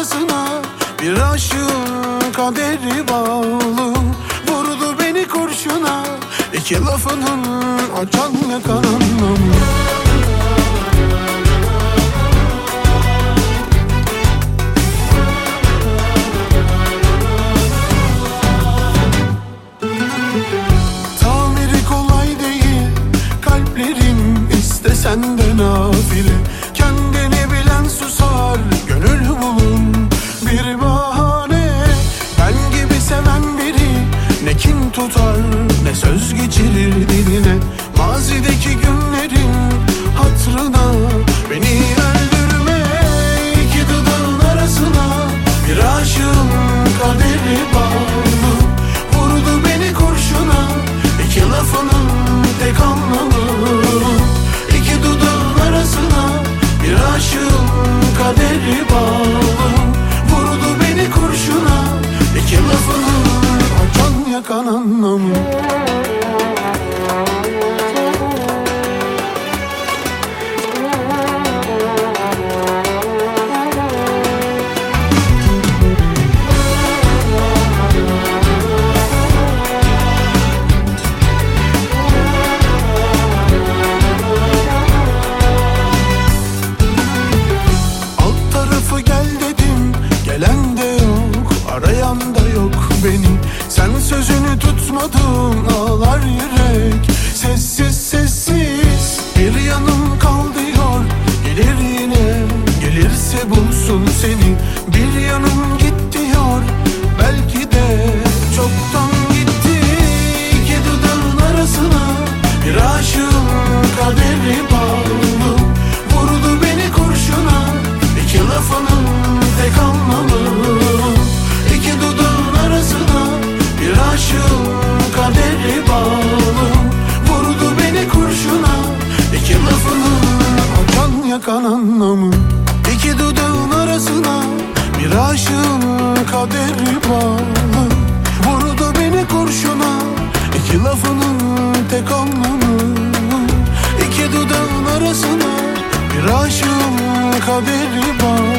arasına Bir aşığın kaderi bağlı. Vurdu beni kurşuna İki lafının açan yakan anlamı Tamiri kolay değil Kalplerin istesen de nafile susar Gönül bulun bir bahane. Ben gibi seven biri Ne kin tutar ne söz geçirir diline. Mazideki günlerin bağlı Vurdu beni kurşuna iki lafının açan yakan anlamı yok beni Sen sözünü tutmadın Ağlar yürek. Sessiz sessiz Bir yanım kal diyor Gelir yine Gelirse bulsun seni. Bir yanım git diyor Belki de çoktan anlamı. İki dudağın arasına Bir aşığın kaderi bağlı Vurdu beni kurşuna İki lafının tek anlamı. İki dudağın arasına Bir aşığın kaderi bağlı